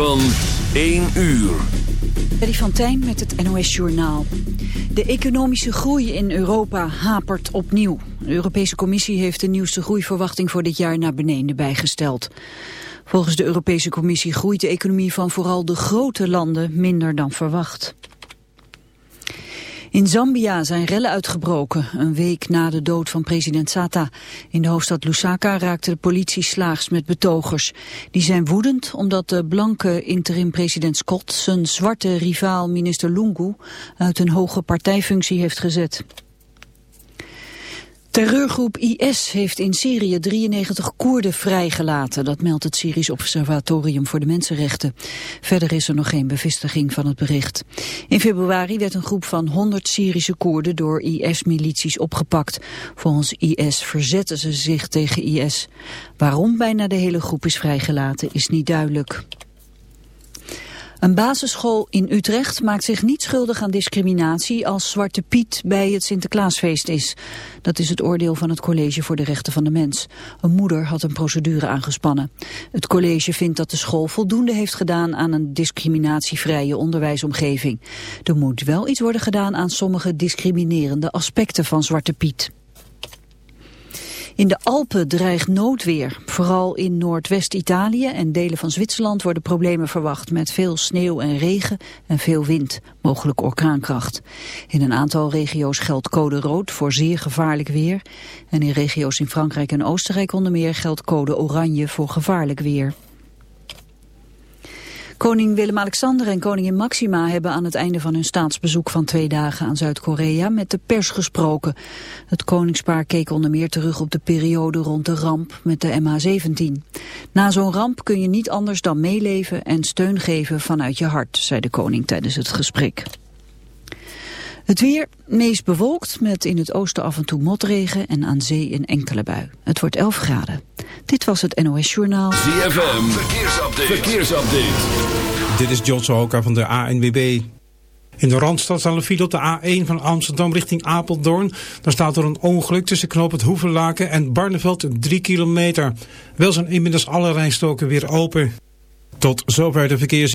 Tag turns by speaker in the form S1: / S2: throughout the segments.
S1: Van 1 uur.
S2: Eddie van Tijn met het NOS Journaal. De economische groei in Europa hapert opnieuw. De Europese Commissie heeft de nieuwste groeiverwachting voor dit jaar naar beneden bijgesteld. Volgens de Europese Commissie groeit de economie van vooral de grote landen minder dan verwacht. In Zambia zijn rellen uitgebroken, een week na de dood van president Sata. In de hoofdstad Lusaka raakte de politie slaags met betogers. Die zijn woedend omdat de blanke interim-president Scott... zijn zwarte rivaal minister Lungu uit een hoge partijfunctie heeft gezet. Terreurgroep IS heeft in Syrië 93 Koerden vrijgelaten. Dat meldt het Syrisch Observatorium voor de Mensenrechten. Verder is er nog geen bevestiging van het bericht. In februari werd een groep van 100 Syrische Koerden door IS-milities opgepakt. Volgens IS verzetten ze zich tegen IS. Waarom bijna de hele groep is vrijgelaten is niet duidelijk. Een basisschool in Utrecht maakt zich niet schuldig aan discriminatie als Zwarte Piet bij het Sinterklaasfeest is. Dat is het oordeel van het College voor de Rechten van de Mens. Een moeder had een procedure aangespannen. Het college vindt dat de school voldoende heeft gedaan aan een discriminatievrije onderwijsomgeving. Er moet wel iets worden gedaan aan sommige discriminerende aspecten van Zwarte Piet. In de Alpen dreigt noodweer. Vooral in Noordwest-Italië en delen van Zwitserland worden problemen verwacht met veel sneeuw en regen en veel wind, mogelijk orkaankracht. In een aantal regio's geldt code rood voor zeer gevaarlijk weer. En in regio's in Frankrijk en Oostenrijk onder meer geldt code oranje voor gevaarlijk weer. Koning Willem-Alexander en koningin Maxima hebben aan het einde van hun staatsbezoek van twee dagen aan Zuid-Korea met de pers gesproken. Het koningspaar keek onder meer terug op de periode rond de ramp met de MH17. Na zo'n ramp kun je niet anders dan meeleven en steun geven vanuit je hart, zei de koning tijdens het gesprek. Het weer meest bewolkt met in het oosten af en toe motregen en aan zee een enkele bui. Het wordt 11 graden. Dit was het NOS Journaal.
S1: ZFM, verkeersupdate. verkeersupdate.
S3: Dit is John Sohoka van de ANWB. In de Randstad staan een file op de A1 van Amsterdam richting Apeldoorn. Daar staat er een ongeluk tussen knoop het Hoevenlaken en Barneveld 3 kilometer. Wel zijn inmiddels alle rijstoken weer open. Tot zover de verkeers...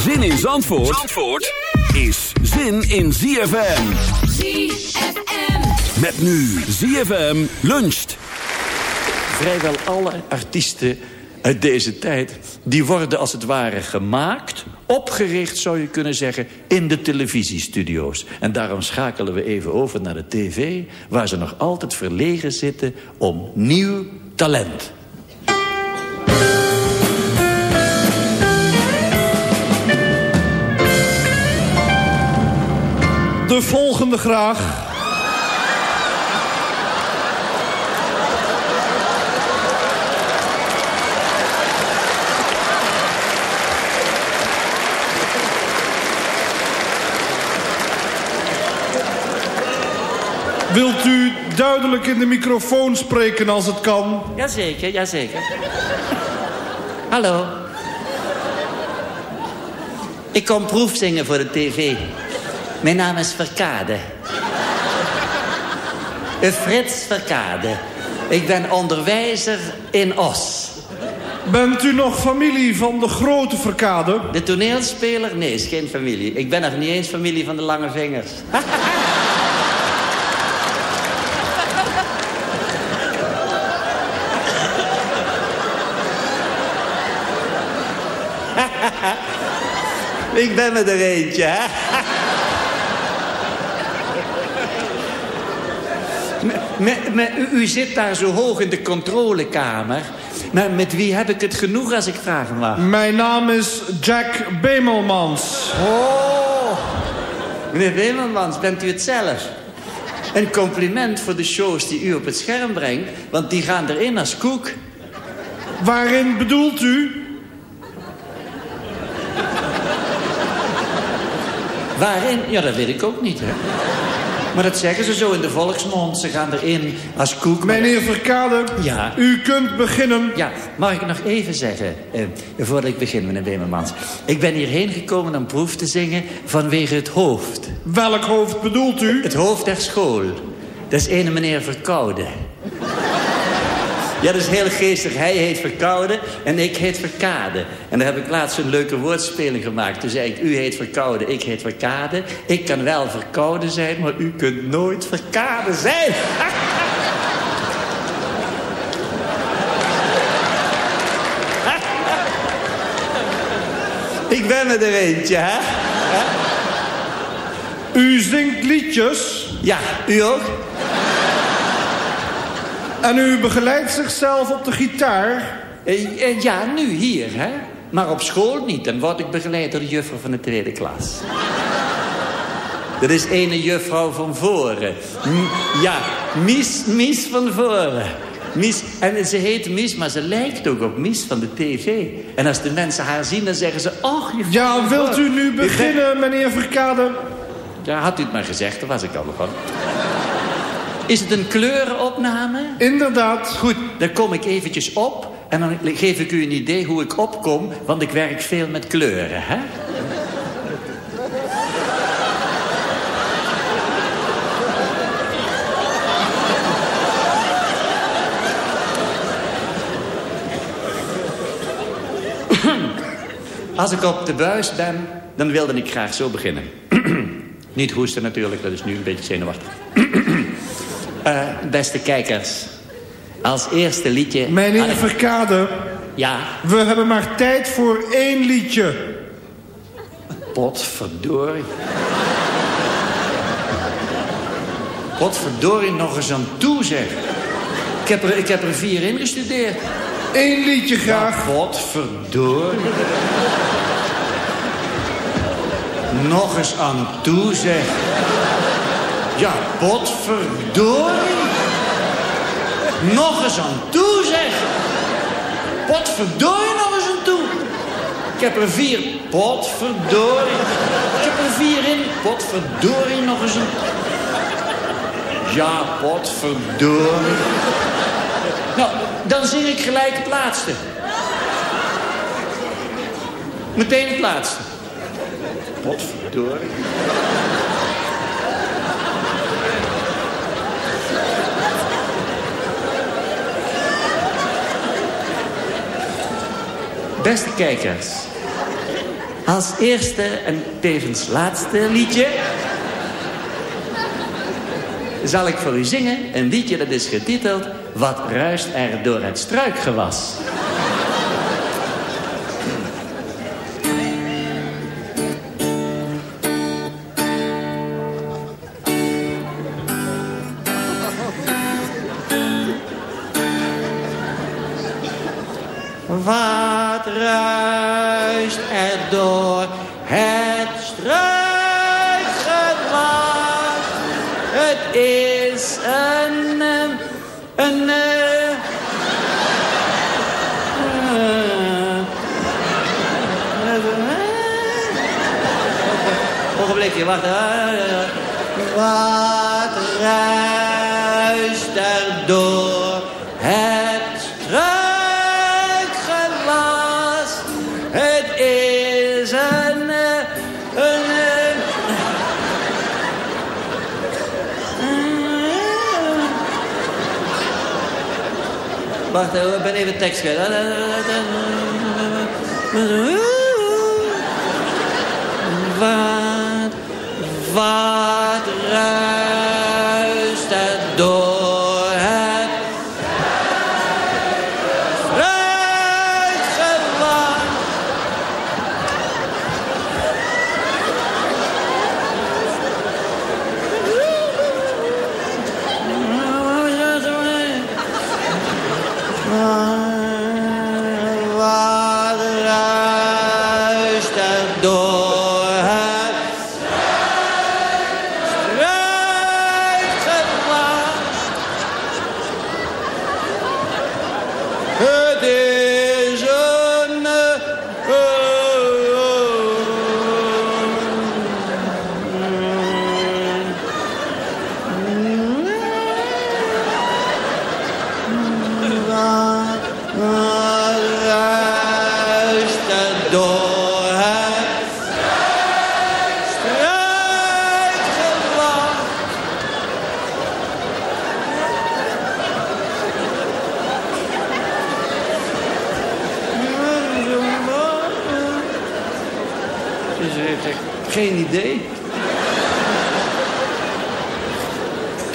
S1: Zin in Zandvoort, Zandvoort is zin in ZFM.
S4: ZFM.
S1: Met nu ZFM luncht.
S5: vrijwel alle artiesten uit deze tijd... die worden als het ware gemaakt, opgericht zou je kunnen zeggen... in de televisiestudio's. En daarom schakelen we even over naar de tv... waar ze nog altijd verlegen zitten om nieuw talent.
S6: De volgende graag. Wilt u duidelijk in de microfoon spreken als het kan?
S5: Jazeker, jazeker.
S7: Hallo. Ik kom proefzingen voor de tv. Mijn naam is Verkade. Frits Verkade. Ik ben onderwijzer in Os.
S6: Bent u nog familie van de grote verkade?
S7: De toneelspeler? Nee, is geen familie. Ik ben nog niet eens familie van de lange vingers. Ik ben me er eentje, hè? U, zit daar zo hoog in de controlekamer. Maar met wie heb ik het genoeg als ik vragen mag?
S6: Mijn naam is Jack Bemelmans.
S7: Oh, meneer Wemelmans, bent u het zelf? Een compliment voor de shows die u op het scherm brengt, want die gaan erin als koek.
S6: Waarin bedoelt u?
S7: Waarin? Ja, dat weet ik ook niet, hè. Maar dat zeggen ze zo in de volksmond. Ze gaan erin als koek.
S6: Meneer Verkade,
S7: Ja.
S6: u kunt beginnen.
S7: Ja, mag ik nog even zeggen, eh, voordat ik begin, meneer Wemelmans. Ik ben hierheen gekomen om proef te zingen vanwege het hoofd.
S6: Welk hoofd bedoelt u?
S7: Het hoofd der school. Dat is ene meneer Verkoude. Ja, dat is heel geestig. Hij heet Verkoude en ik heet Verkade. En daar heb ik laatst een leuke woordspeling gemaakt. Toen zei ik, u heet Verkoude, ik heet Verkade. Ik kan wel Verkoude zijn, maar u kunt nooit Verkade zijn. ik ben me er eentje, hè?
S6: U zingt liedjes
S7: Ja, u ook?
S6: En u begeleidt zichzelf op de gitaar.
S7: Eh, ja, nu hier, hè? Maar op school niet. Dan word ik begeleid door de juffrouw van de tweede klas. Dat is ene juffrouw van voren. M- ja, Mies, Mies van voren. Mies, en ze heet Mies, maar ze lijkt ook op Mies van de tv. En als de mensen haar zien, dan zeggen ze... Och,
S6: Ja, wilt u
S7: voren."
S6: nu beginnen, meneer Verkade?
S7: Ja, had u het maar gezegd, dan was ik al. Is het een kleurenopname?
S6: Inderdaad.
S7: Goed, dan kom ik eventjes op en dan geef ik u een idee hoe ik opkom, want ik werk veel met kleuren, hè? Als ik op de buis ben, dan wilde ik graag zo beginnen. Niet hoesten natuurlijk, dat is nu een beetje zenuwachtig. Eh, beste kijkers, als eerste liedje...
S6: Meneer
S7: had ik-
S6: Verkade,
S7: Ja,
S6: we hebben maar tijd voor één liedje.
S7: potverdorie. Potverdorie nog eens aan toe, zeg. Ik heb er, ik heb er vier ingestudeerd.
S6: Eén liedje graag.
S7: Potverdorie. Nog eens aan toe, zeg. Ja, potverdorie. Nog eens aan toe, zeg. Potverdorie nog eens aan toe. Ik heb er vier. Potverdorie. Ik heb er vier in. Potverdorie nog eens een... Ja, potverdorie. Nou, dan zing ik gelijk het laatste. Meteen het laatste. Potverdorie. Beste kijkers. Als eerste en tevens laatste liedje... zal ik voor u zingen een liedje dat is getiteld... Wat ruist er door het struikgewas? Wat ruist er door het struikgewas? Het is een... eh, een... eh, eh, Ogenblikje, wacht. Wat ruist er door Wacht, even, ik ben even tekst kwijt. Wat, wat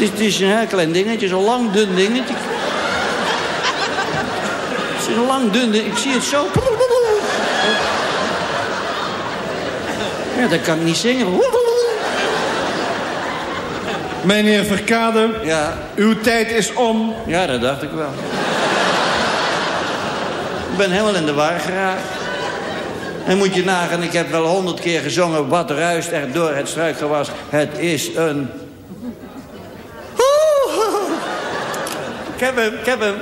S7: is, het is een heel klein dingetje, zo'n lang dun dingetje. Het is een lang dun ding. Ik zie het zo. Ja, dat kan ik niet zingen.
S6: Meneer Verkade,
S7: Ja,
S6: uw tijd is om.
S7: ja, dat dacht ik wel. Ik ben helemaal in de war geraakt. En moet je nagaan, ik heb wel honderd keer gezongen... wat ruist er door het struikgewas. Het is een... heb hem, ik heb hem.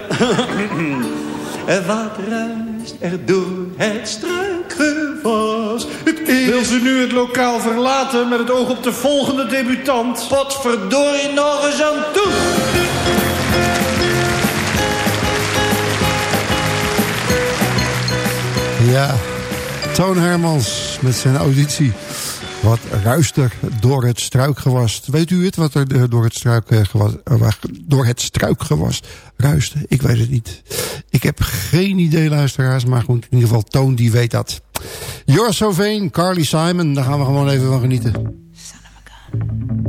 S7: En wat ruist er door het struikgewas. Het is...
S6: Wil ze nu het lokaal verlaten met het oog op de volgende debutant?
S7: Potverdorie nog eens aan toe.
S8: Ja, Toon Hermans met zijn auditie. Wat ruist er door het struikgewas? Weet u het, wat er eh, door het struikgewas, eh, door het struikgewas ruiste? Ik weet het niet. Ik heb geen idee, luisteraars, maar goed, in ieder geval Toon die weet dat. Joris Soveen, Carly Simon, daar gaan we gewoon even van genieten.
S4: You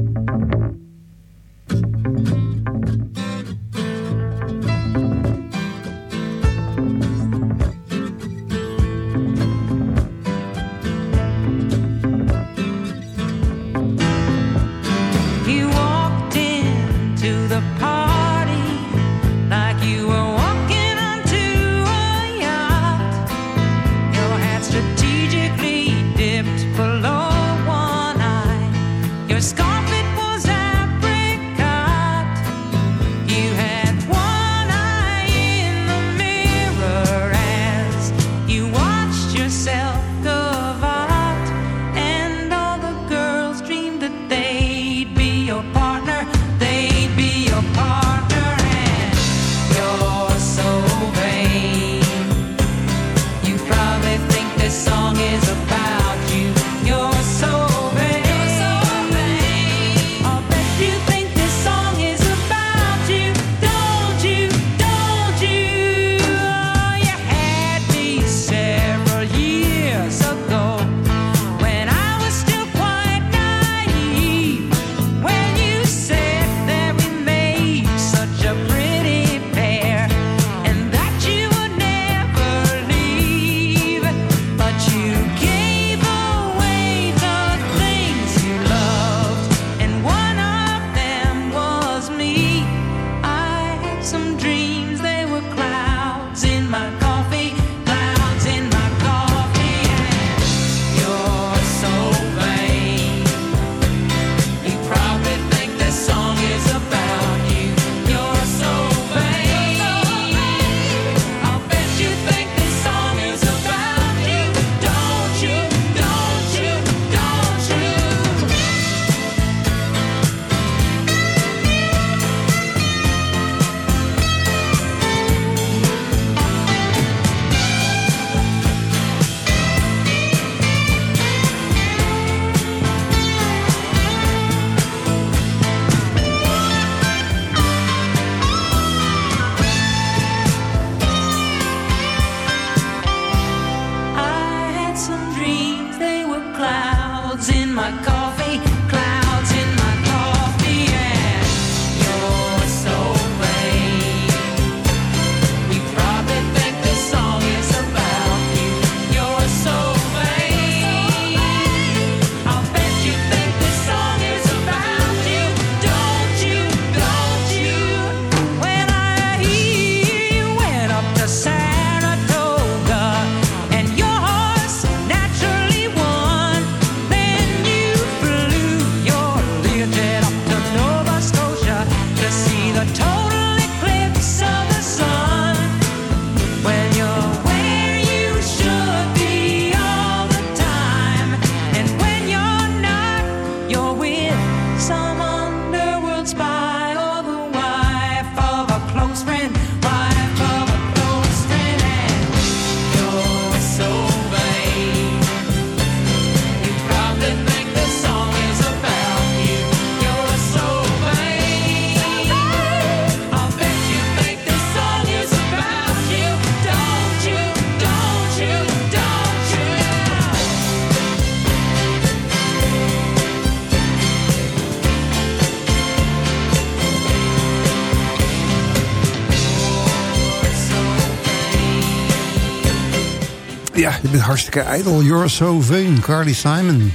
S9: bent hartstikke ijdel. You're so vain, Carly Simon.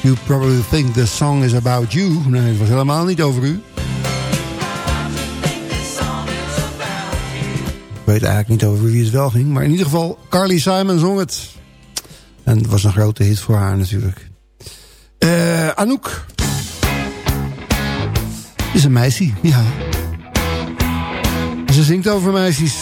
S9: You probably think the song is about you. Nee, het was helemaal niet over u. Ik weet eigenlijk niet over wie het wel ging. Maar in ieder geval, Carly Simon zong het. En het was een grote hit voor haar natuurlijk. Uh, Anouk. Is een meisje, ja. Ze zingt over meisjes.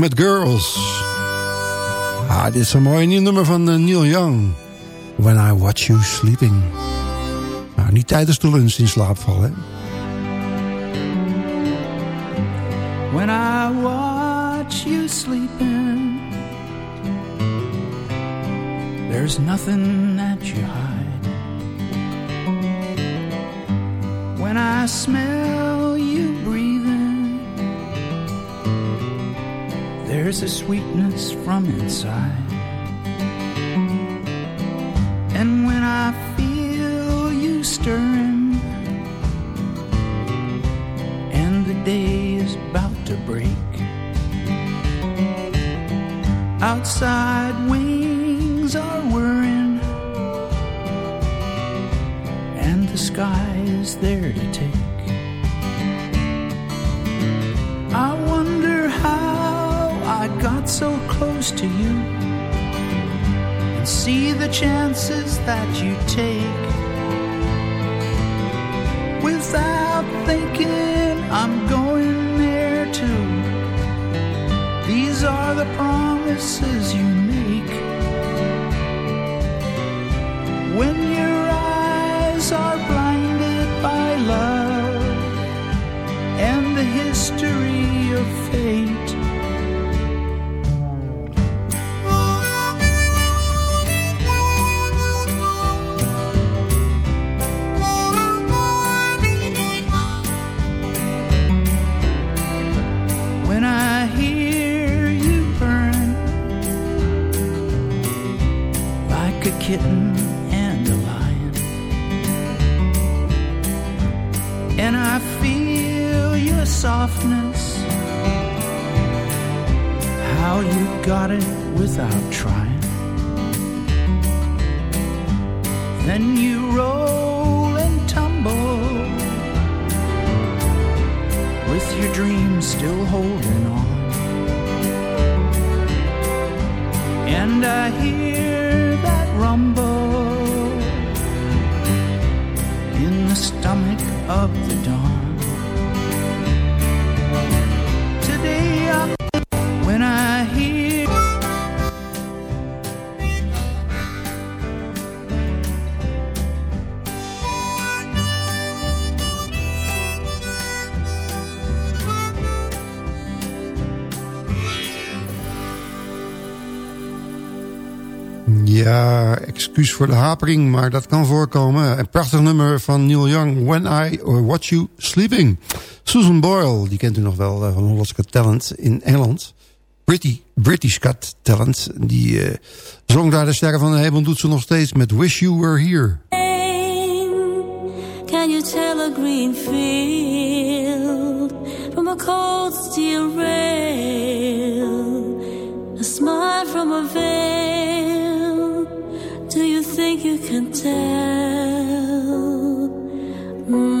S9: met Girls. Ah, dit is een mooi nieuw nummer van eh, Neil Young. When I Watch You Sleeping. Nou, niet tijdens de lunch in slaap vallen.
S10: When I watch you sleeping There's nothing that you hide When I smell There's a sweetness from inside. And when I feel you stirring, and the day is about to break, outside wings are whirring, and the sky is there to take. to you and see the chances that you take without thinking I'm going there too. These are the promises you make. I feel your softness, how you got it without trying. Then you roll and tumble with your dreams still holding on. And I hear that rumble stomach of the dawn.
S8: Voor de hapering, maar dat kan voorkomen. Een prachtig nummer van Neil Young, When I Watch You Sleeping. Susan Boyle, die kent u nog wel eh, van Holland's Talent in Engeland. British, British Got Talent, die uh, zong daar de sterren van de hemel, doet ze nog steeds met Wish You Were Here.
S11: Can you tell a green from a cold steel rail? A smile from a veil. Do you think you can tell? Mm.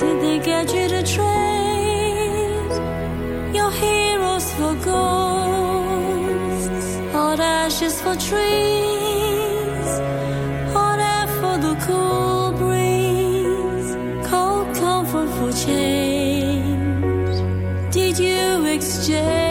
S11: Did they change.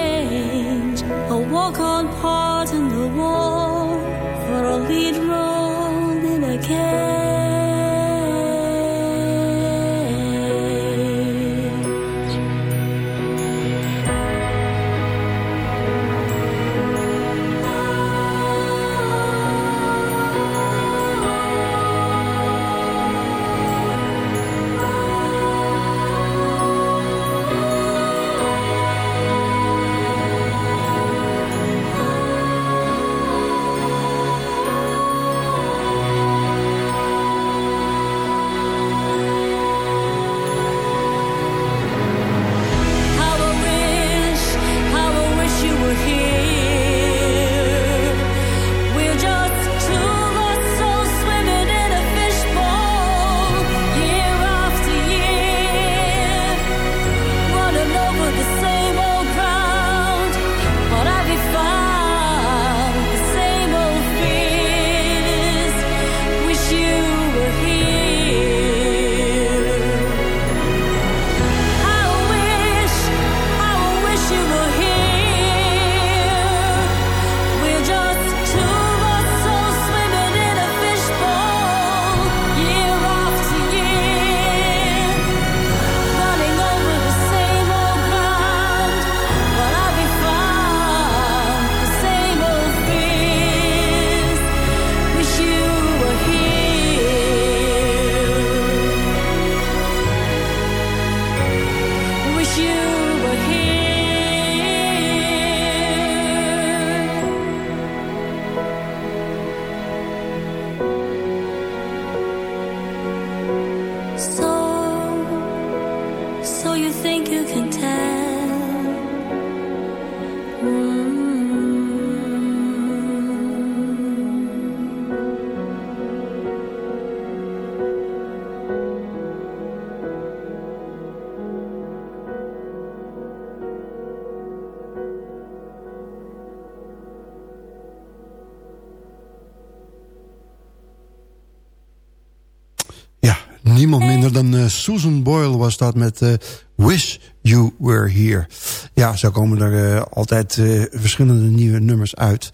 S8: Dan eh, Susan Boyle was dat met eh, Wish You Were Here. Ja, zo komen er eh, altijd verschillende nieuwe nummers uit.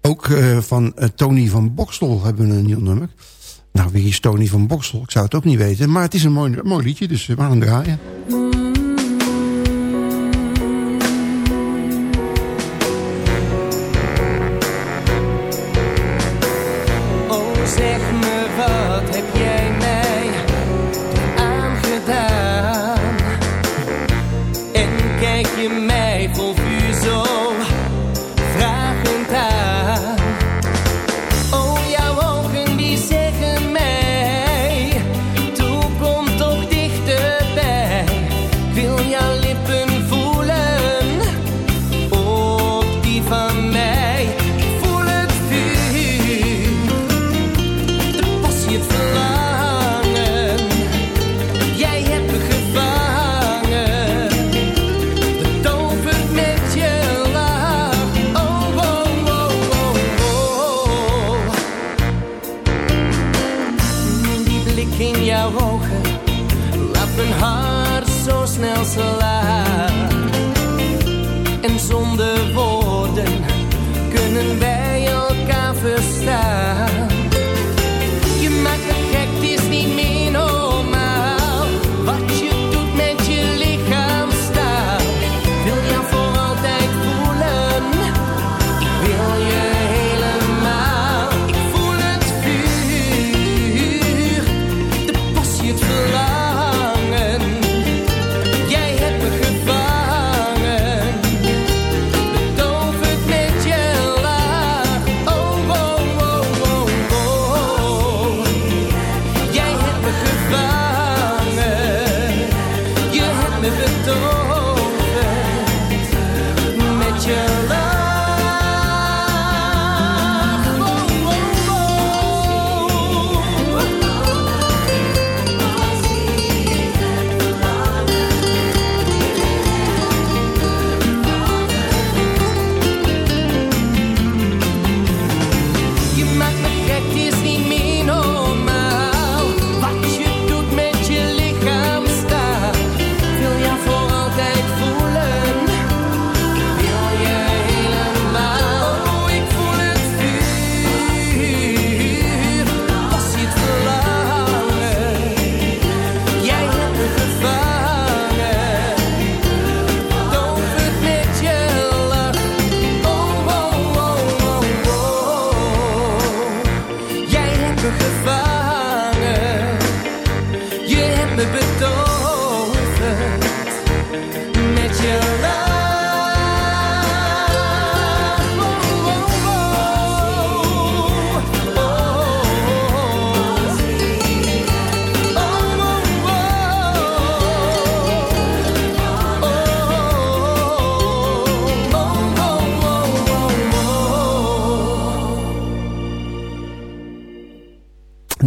S8: Ook van Tony van Bokstel hebben we een nieuw nummer. Nou, wie is Tony van Bokstel? Ik zou het ook niet weten. Maar het is een mooi, mooi liedje, dus hem draaien.
S12: Jouw ogen laat mijn hart zo snel slaan.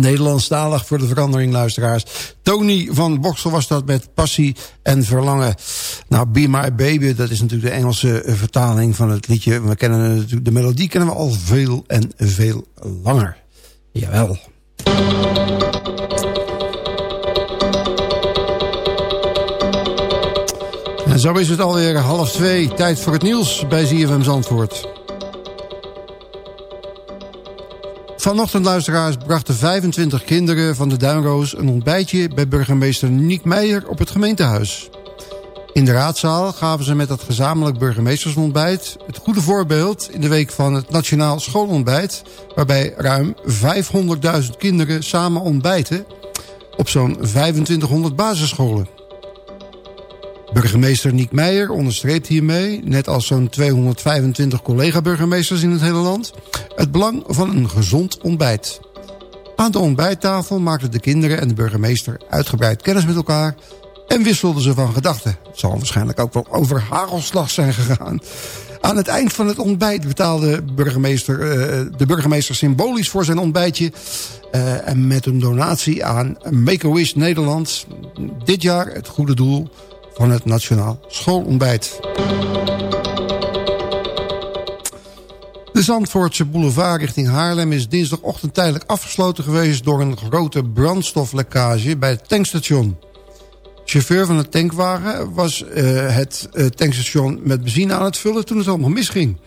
S8: Nederlandstalig voor de verandering, luisteraars. Tony van Boksel was dat met passie en verlangen. Nou, Be My Baby, dat is natuurlijk de Engelse eh, vertaling van het liedje. We kennen natuurlijk de melodie kennen we al veel en veel langer. Jawel. En zo is het alweer half twee. Tijd voor het nieuws bij ZFM Zandvoort. Vanochtend, luisteraars, brachten 25 kinderen van de Duinroos... een ontbijtje bij burgemeester Niek Meijer op het gemeentehuis. In de raadzaal gaven ze met dat gezamenlijk burgemeestersontbijt... het goede voorbeeld in de week van het Nationaal Schoolontbijt... waarbij ruim 500.000 kinderen samen ontbijten... op zo'n 2500 basisscholen. Burgemeester Niek Meijer onderstreept hiermee, net als zo'n 225 collega-burgemeesters in het hele land, het belang van een gezond ontbijt. Aan de ontbijttafel maakten de kinderen en de burgemeester uitgebreid kennis met elkaar en wisselden ze van gedachten. Het zal waarschijnlijk ook wel over hagelslag zijn gegaan. Aan het eind van het ontbijt betaalde burgemeester, uh, de burgemeester symbolisch voor zijn ontbijtje... Uh, en met een donatie aan Make-A-Wish Nederland. Dit jaar het goede doel van het Nationaal Schoolontbijt. De Zandvoortse boulevard richting Haarlem is dinsdagochtend tijdelijk afgesloten geweest... door een grote brandstoflekkage bij het tankstation. chauffeur van de tankwagen was uh, het uh, tankstation met benzine aan het vullen toen het allemaal misging.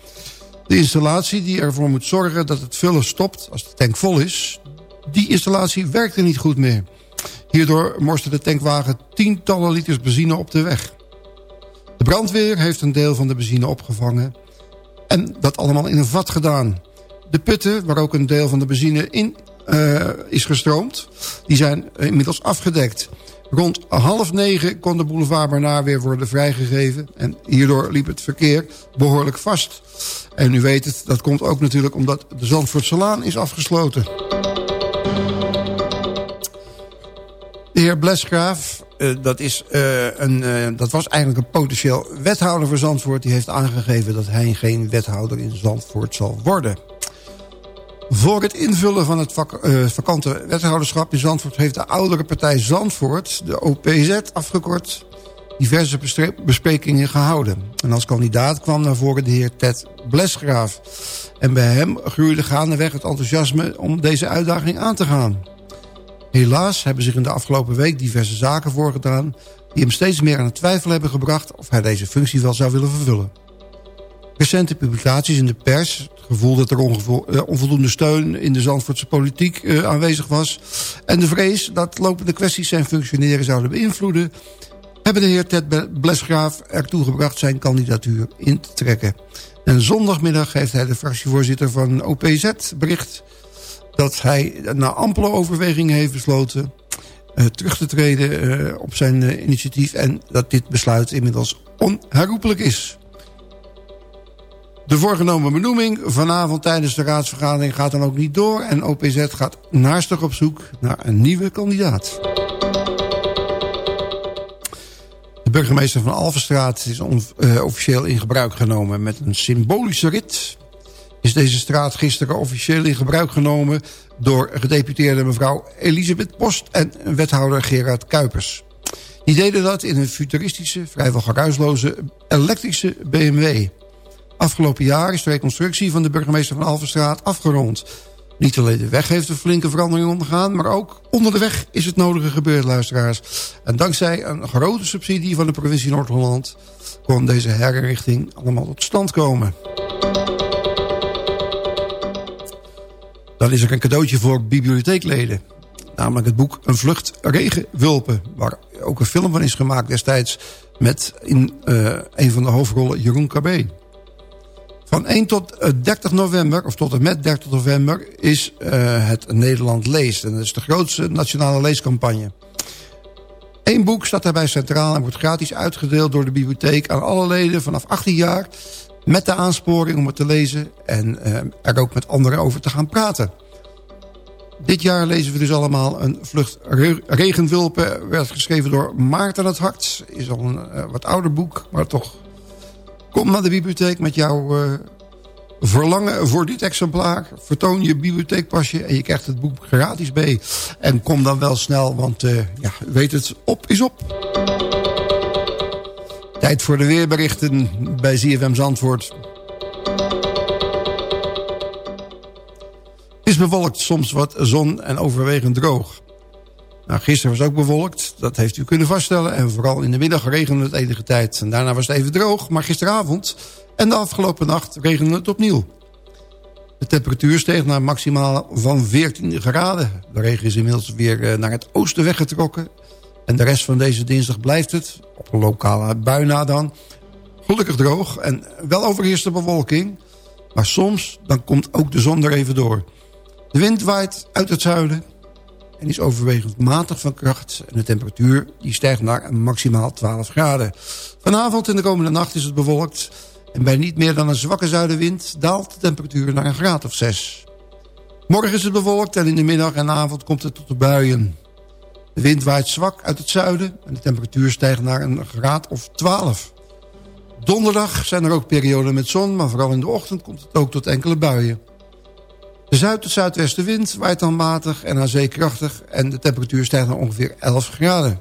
S8: De installatie die ervoor moet zorgen dat het vullen stopt als de tank vol is... die installatie werkte niet goed meer. Hierdoor morste de tankwagen tientallen liters benzine op de weg. De brandweer heeft een deel van de benzine opgevangen... en dat allemaal in een vat gedaan. De putten, waar ook een deel van de benzine in uh, is gestroomd... die zijn inmiddels afgedekt. Rond half negen kon de boulevard Bernard weer worden vrijgegeven... en hierdoor liep het verkeer behoorlijk vast. En u weet het, dat komt ook natuurlijk omdat de Zandvoortselaan is afgesloten. De heer Blesgraaf, uh, dat, is, uh, een, uh, dat was eigenlijk een potentieel wethouder voor Zandvoort. Die heeft aangegeven dat hij geen wethouder in Zandvoort zal worden. Voor het invullen van het vak, vakante wethouderschap in Zandvoort... heeft de oudere partij Zandvoort, de OPZ, afgekort... diverse besprekingen gehouden. En als kandidaat kwam naar voren de heer Ted Blesgraaf. En bij hem groeide gaandeweg het enthousiasme om deze uitdaging aan te gaan... Helaas hebben zich in de afgelopen week diverse zaken voorgedaan... die hem steeds meer aan het twijfel hebben gebracht... of hij deze functie wel zou willen vervullen. Recente publicaties in de pers, het gevoel dat er onvoldoende steun... in de Zandvoortse politiek uh, aanwezig was... en de vrees dat lopende kwesties zijn functioneren zouden beïnvloeden... hebben de heer Ted Blesgraaf ertoe gebracht zijn kandidatuur in te trekken. En zondagmiddag heeft hij de fractievoorzitter van OPZ bericht dat hij na ampele overweging heeft besloten... Uh, terug te treden uh, op zijn uh, initiatief... en dat dit besluit inmiddels onherroepelijk is. De voorgenomen benoeming vanavond tijdens de raadsvergadering gaat dan ook niet door... en OPZ gaat naastig op zoek naar een nieuwe kandidaat. De burgemeester van Alverstraat is officieel in gebruik genomen... met een symbolische rit is deze straat gisteren officieel in gebruik genomen... door gedeputeerde mevrouw Elisabeth Post en wethouder Gerard Kuipers. Die deden dat in een futuristische, vrijwel geruisloze elektrische BMW. Afgelopen jaar is de reconstructie van de burgemeester van Alverstraat afgerond. Niet alleen de weg heeft een flinke verandering ondergaan... maar ook onder de weg is het nodige gebeurd, luisteraars. En dankzij een grote subsidie van de provincie Noord-Holland... kon deze herinrichting allemaal tot stand komen. Dan is er een cadeautje voor bibliotheekleden. Namelijk het boek Een Vlucht Regenwulpen. Waar ook een film van is gemaakt destijds. Met in uh, een van de hoofdrollen Jeroen KB. Van 1 tot 30 eh, november, of tot en met 30 november... is uh, het Nederland leest. En dat is de grootste nationale leescampagne. Eén boek staat daarbij centraal en wordt gratis uitgedeeld door de bibliotheek... aan alle leden vanaf 18 jaar met de aansporing om het te lezen en uh, er ook met anderen over te gaan praten. Dit jaar lezen we dus allemaal een vlucht regenwulpen. Werd geschreven door Maarten het Hart. Is al een uh, wat ouder boek, maar toch. Kom naar de bibliotheek met jouw uh, verlangen voor dit exemplaar. Vertoon je bibliotheekpasje en je krijgt het boek gratis mee. En kom dan wel snel, want ja, weet het, op is op. Tijd voor de weerberichten bij ZFM Zandvoort. Het is bewolkt, soms wat zon en overwegend droog. Nou, gisteren was ook bewolkt, dat heeft u kunnen vaststellen. En vooral in de middag regende het enige tijd. En daarna was het even droog, maar gisteravond en de afgelopen nacht regende het opnieuw. De temperatuur steeg naar maximaal van 14 graden. De regen is inmiddels weer eh, naar het oosten weggetrokken. En de rest van deze dinsdag blijft het, op lokale bui na dan, gelukkig droog en wel overheerst de bewolking. Maar soms dan komt ook de zon er even door. De wind waait uit het zuiden en is overwegend matig van kracht. En de temperatuur die stijgt naar maximaal 12 graden. Vanavond en de komende nacht is het bewolkt. En bij niet meer dan een zwakke zuidenwind daalt de temperatuur naar een graad of 6. Morgen is het bewolkt en in de middag en avond komt het tot de buien. De wind waait zwak uit het zuiden en de temperatuur stijgt naar een graad of 12. Donderdag zijn er ook perioden met zon, maar vooral in de ochtend komt het ook tot enkele buien. De zuid- tot zuidwestenwind waait dan matig en aan zee krachtig en de temperatuur stijgt naar ongeveer 11 graden.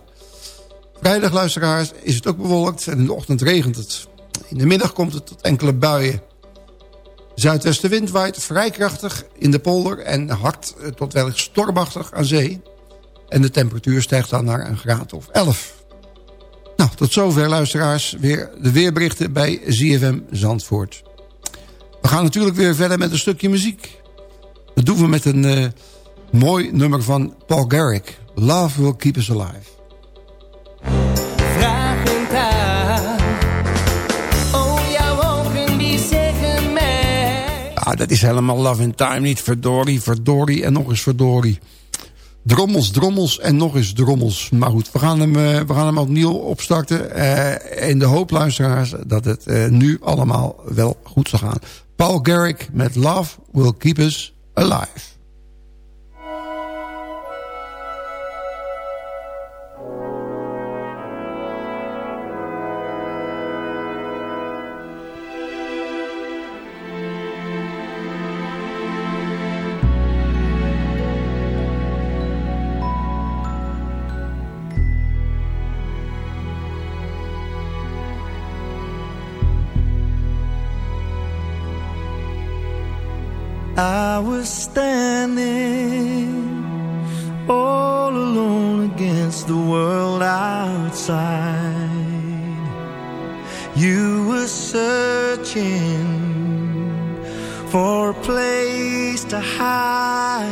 S8: Vrijdag, luisteraars, is het ook bewolkt en in de ochtend regent het. In de middag komt het tot enkele buien. Zuidwestenwind waait vrij krachtig in de polder en eh, tot wellicht stormachtig aan zee. En de temperatuur stijgt dan naar een graad of 11. Nou, tot zover luisteraars. Weer de weerberichten bij ZFM Zandvoort. We gaan natuurlijk weer verder met een stukje muziek. Dat doen we met een uh, mooi nummer van Paul Garrick. Love Will Keep Us Alive.
S12: Oh, jouw ogen die zeggen mij.
S8: Ah, dat is helemaal Love in Time niet. Verdorie, verdorie en nog eens verdorie. Drommels, drommels en nog eens drommels. Maar goed, we gaan hem, uh, we gaan hem opnieuw opstarten. Uh, in de hoop, luisteraars, dat het uh, nu allemaal wel goed zal gaan. Paul Garrick met Love Will Keep Us Alive.
S13: Standing all alone against the world outside. You were searching for a place to hide.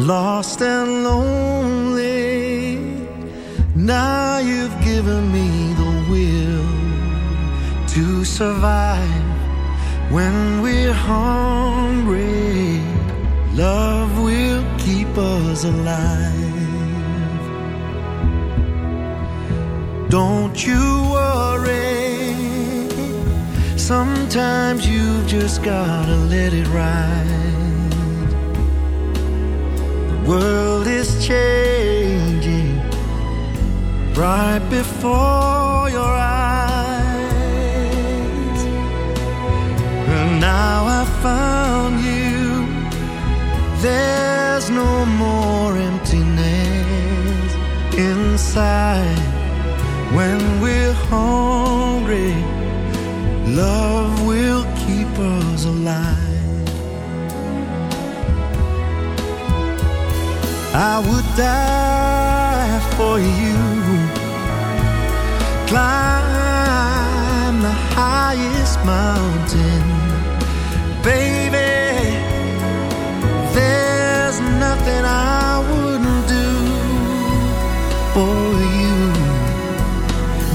S13: Lost and lonely, now you've given me the will to survive when we're hungry, love will keep us alive. Don't you worry, sometimes you've just gotta let it ride. The world is changing right before your eyes. Now I found you. There's no more emptiness inside. When we're hungry, love will keep us alive. I would die for you. Climb the highest mountain baby. There's nothing I wouldn't do for you.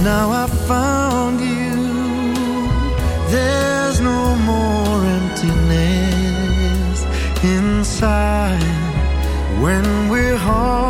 S13: Now I found you. There's no more emptiness inside when we're hungry.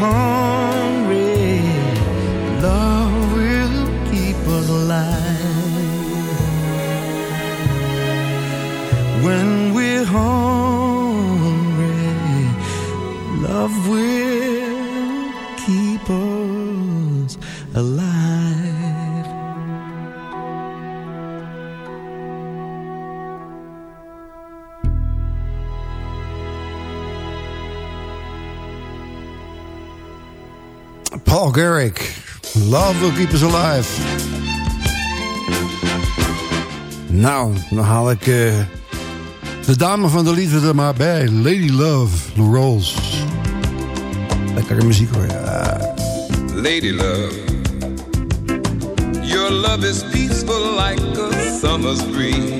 S13: hungry, love will keep us alive. When we're hungry, love will keep us alive.
S8: Paul Garrick. Love will keep us alive. Nou, dan haal ik uh, de dame van de liefde er maar bij. Lady Love, Lou Rolls. Lekkere muziek hoor.
S14: Lady Love, Your love is peaceful like a summer's breeze.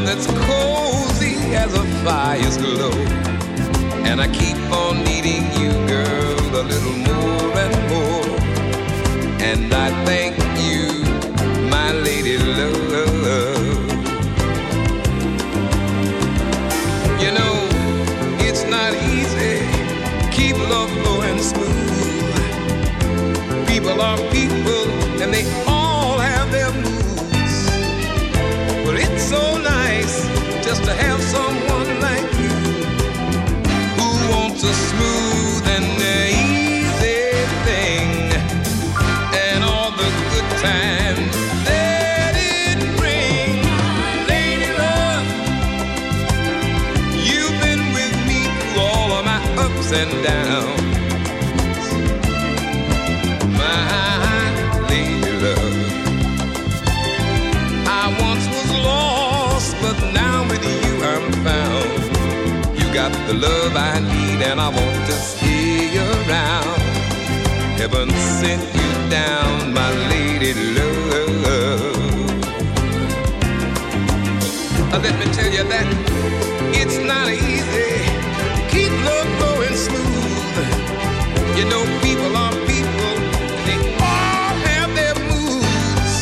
S14: Love that's cozy as a fire's glow. And I keep on needing you, girl, a little more and more. And I thank you, my lady love. You know, it's not easy. Keep love flowing smooth. People are people, and they just to have someone like you who wants a smooth love I need, and I want to stay around. Heaven sent you down, my lady love. Let me tell you that it's not easy. To keep love flowing smooth. You know, people are people, and they all have their moods.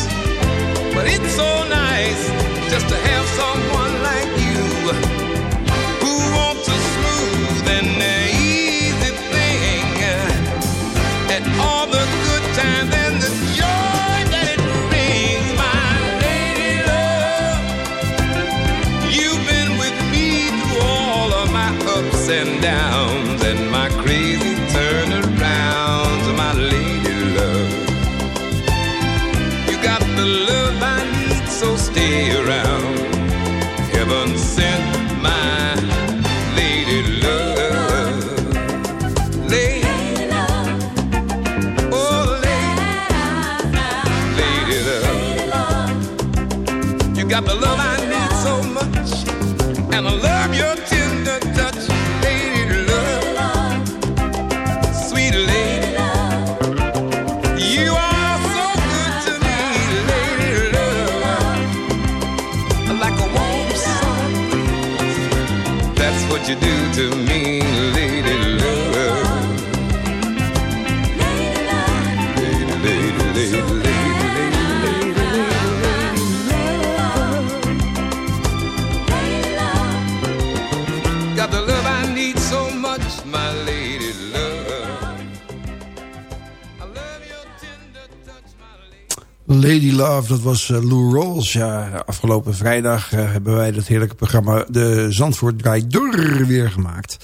S14: But it's so nice just to have someone
S8: dat was eh, Lou Rawls. Ja, afgelopen vrijdag eh, hebben wij dat heerlijke programma... De Zandvoort Draait weer gemaakt.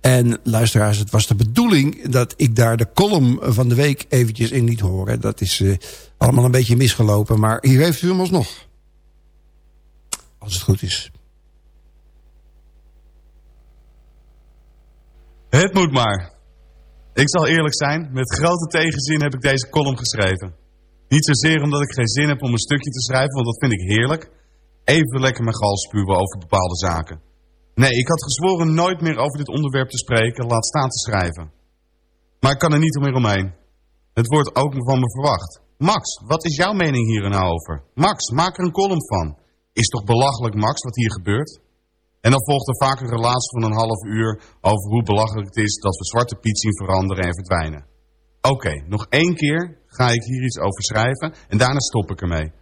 S8: En luisteraars, het was de bedoeling dat ik daar de column van de week eventjes in liet horen. Dat is eh, allemaal een beetje misgelopen, maar hier heeft u hem alsnog. Als het goed is.
S15: Het moet maar. Ik zal eerlijk zijn, met grote tegenzin heb ik deze column geschreven. Niet zozeer omdat ik geen zin heb om een stukje te schrijven, want dat vind ik heerlijk. Even lekker mijn gal spuwen over bepaalde zaken. Nee, ik had gezworen nooit meer over dit onderwerp te spreken, laat staan te schrijven. Maar ik kan er niet meer omheen. Het wordt ook van me verwacht. Max, wat is jouw mening hier nou over? Max, maak er een column van. Is toch belachelijk, Max, wat hier gebeurt? En dan volgt er vaak een relatie van een half uur over hoe belachelijk het is dat we Zwarte Piet zien veranderen en verdwijnen. Oké, nog één keer ga ik hier iets over schrijven en daarna stop ik ermee.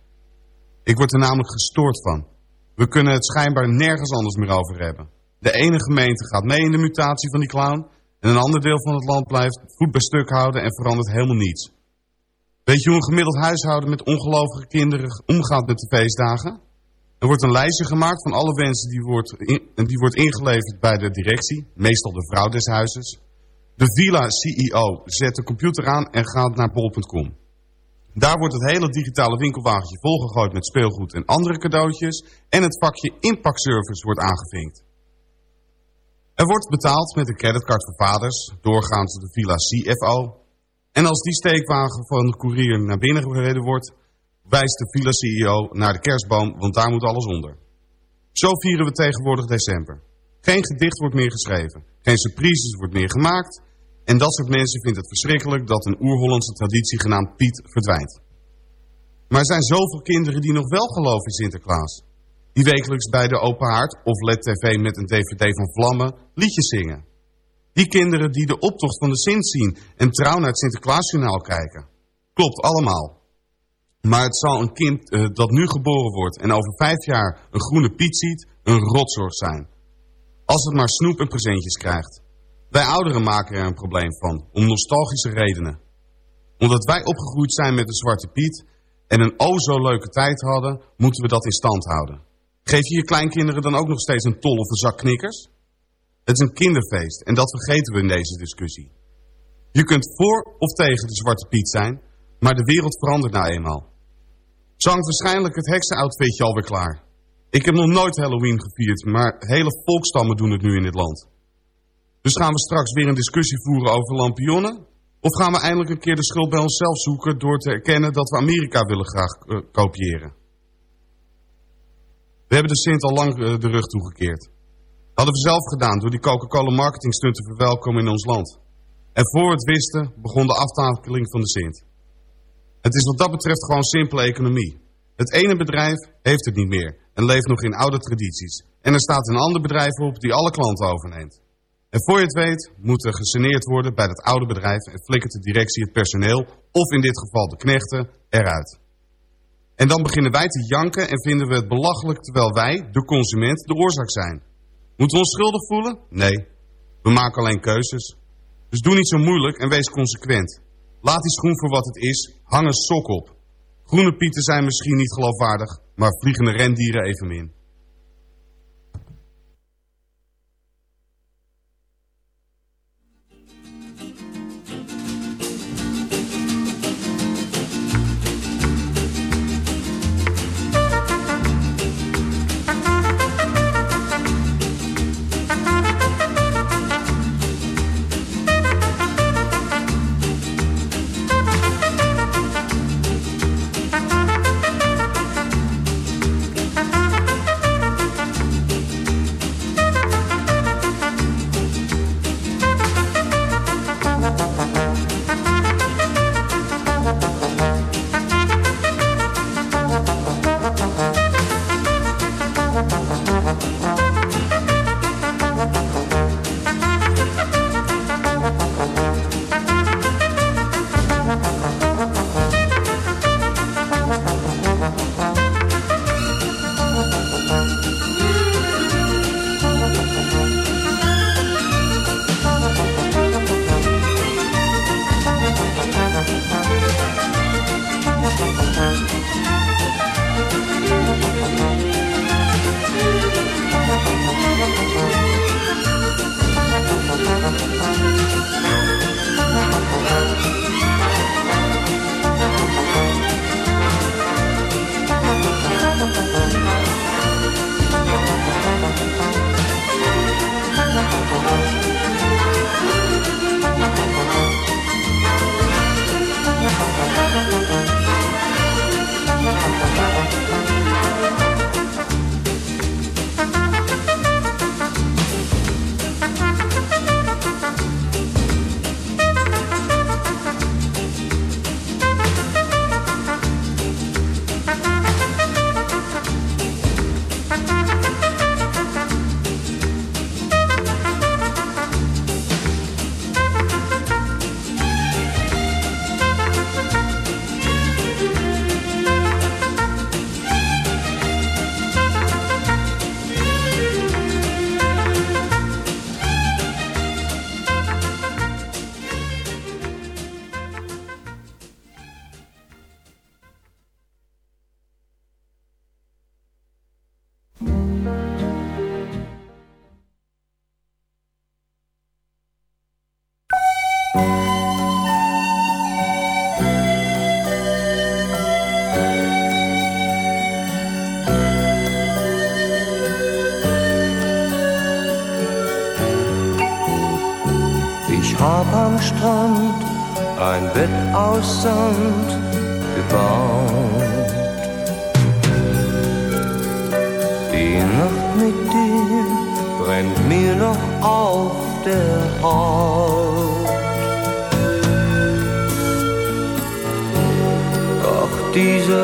S15: Ik word er namelijk gestoord van. We kunnen het schijnbaar nergens anders meer over hebben. De ene gemeente gaat mee in de mutatie van die clown en een ander deel van het land blijft voet bij stuk houden en verandert helemaal niets. Weet je hoe een gemiddeld huishouden met ongelovige kinderen omgaat met de feestdagen? Er wordt een lijstje gemaakt van alle wensen die wordt, die wordt ingeleverd bij de directie, meestal de vrouw des huizes. De villa-CEO zet de computer aan en gaat naar bol.com. Daar wordt het hele digitale winkelwagentje volgegooid met speelgoed en andere cadeautjes en het vakje inpakservice wordt aangevinkt. Er wordt betaald met een creditcard voor vaders, doorgaans de villa CFO. En als die steekwagen van de koerier naar binnen gereden wordt, wijst de villa CEO naar de kerstboom, want daar moet alles onder. Zo vieren we tegenwoordig december. Geen gedicht wordt meer geschreven, geen surprises wordt meer gemaakt. En dat soort mensen vindt het verschrikkelijk dat een oer-Hollandse traditie genaamd Piet verdwijnt. Maar er zijn zoveel kinderen die nog wel geloven in Sinterklaas. Die wekelijks bij de open haard of LED TV met een dvd van vlammen liedjes zingen. Die kinderen die de optocht van de Sint zien en trouw naar het Sinterklaasjournaal kijken. Klopt allemaal. Maar het zal een kind eh, dat nu geboren wordt en over vijf jaar een groene Piet ziet, een rotzorg zijn. Als het maar snoep en presentjes krijgt. Wij ouderen maken er een probleem van, om nostalgische redenen. Omdat wij opgegroeid zijn met de Zwarte Piet en een o zo leuke tijd hadden, moeten we dat in stand houden. Geef je je kleinkinderen dan ook nog steeds een tol of een zak knikkers? Het is een kinderfeest en dat vergeten we in deze discussie. Je kunt voor of tegen de Zwarte Piet zijn, maar de wereld verandert nou eenmaal. Zo hangt waarschijnlijk het heksenoutfitje alweer klaar. Ik heb nog nooit Halloween gevierd, maar hele volkstammen doen het nu in dit land. Dus gaan we straks weer een discussie voeren over lampionnen? Of gaan we eindelijk een keer de schuld bij onszelf zoeken door te erkennen dat we Amerika willen graag eh, kopiëren? We hebben de Sint al lang eh, de rug toegekeerd. Hadden we zelf gedaan door die Coca-Cola marketing stunt te verwelkomen in ons land. En voor het wisten begon de aftakeling van de Sint. Het is wat dat betreft gewoon simpele economie. Het ene bedrijf heeft het niet meer en leeft nog in oude tradities. En er staat een ander bedrijf op die alle klanten overneemt. En voor je het weet moet er gesaneerd worden bij dat oude bedrijf en flikkert de directie het personeel, of in dit geval de knechten, eruit. En dan beginnen wij te janken en vinden we het belachelijk terwijl wij, de consument, de oorzaak zijn. Moeten we ons schuldig voelen? Nee. We maken alleen keuzes. Dus doe niet zo moeilijk en wees consequent. Laat die schoen voor wat het is, hang een sok op. Groene pieten zijn misschien niet geloofwaardig, maar vliegende rendieren evenmin.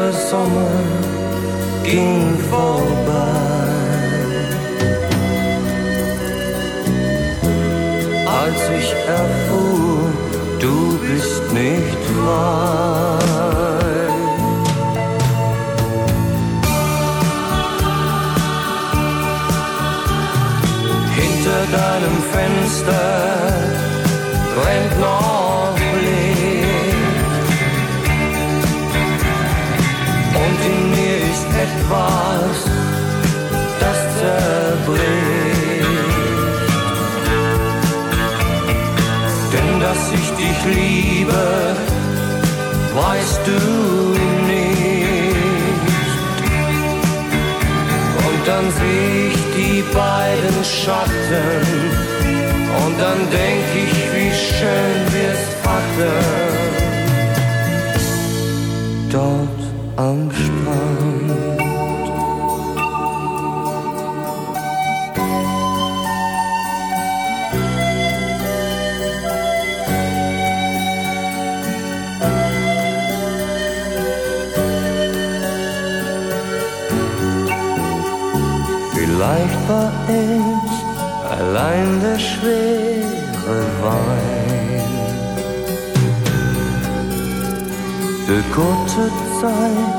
S16: Dieser Sommer ging vorbei. Als ich erfuhr, du bist nicht frei. Hinter deinem Fenster brennt noch etwas, das zerbricht. Denn dass ich dich liebe, weißt du nicht. Und dann seh ich die beiden Schatten und dann denk ich, wie schön wir's hatten. Dort am Strand. War es allein der schwere Wein. Für kurze Zeit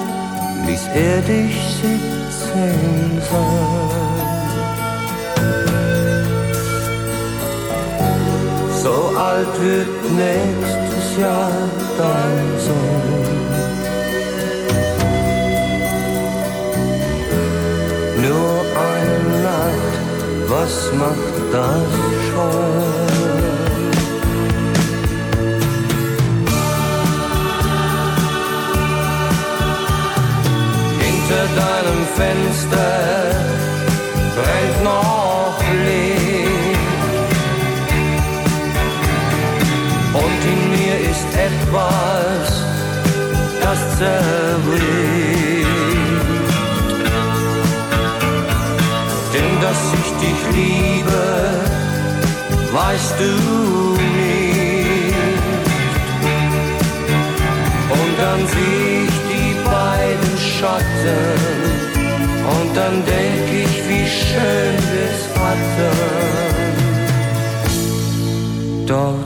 S16: ließ er dich sitzen sein. So alt wird nächstes Jahr dein Sohn. Was macht das schon? Hinter deinem Fenster brennt noch Licht. Und in mir ist etwas, das zerbricht. Liebe, weißt du nicht. Und dann sieh ich die beiden Schatten und dann denk ich, wie schön wir's hatten. Dort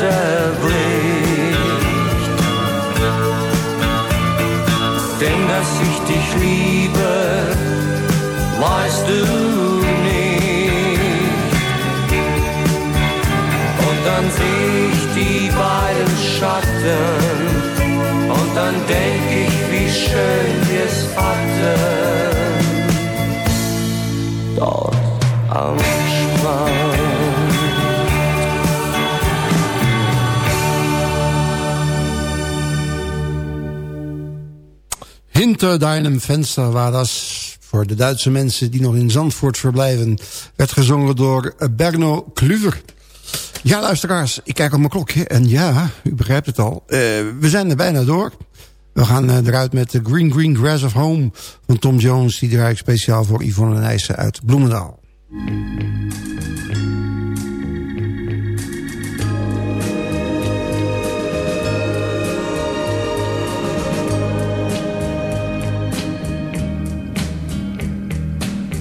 S16: zerbricht. Denn dass ich dich liebe, weißt du nicht. Und dann seh ich die beiden Schatten und dann denk ich, wie schön wir's hatten.
S8: Hinter deinem Venster war das voor de Duitse mensen die nog in Zandvoort verblijven. Werd gezongen door Berno Kluver. Ja, luisteraars, ik kijk op mijn klokje. En ja, u begrijpt het al. eh, we zijn er bijna door. We gaan eh, eruit met de Green Green Grass of Home van Tom Jones. Die draai ik speciaal voor Yvonne Nijssen uit Bloemendaal.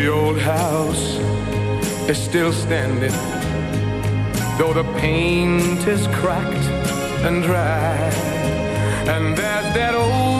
S17: The old house is still standing, though the paint is cracked and dry. And there's that old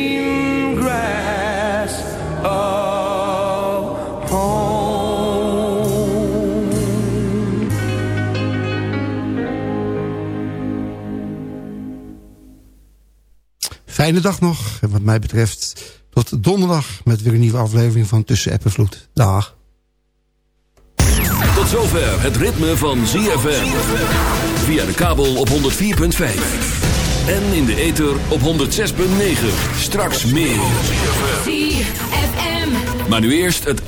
S8: Fijne dag nog. En wat mij betreft tot donderdag met weer een nieuwe aflevering van Tussen App en Vloed. Dag.
S1: Tot zover het ritme van ZFM. Via de kabel op 104.5. En in de ether op 106.9. Straks meer. Maar nu eerst het...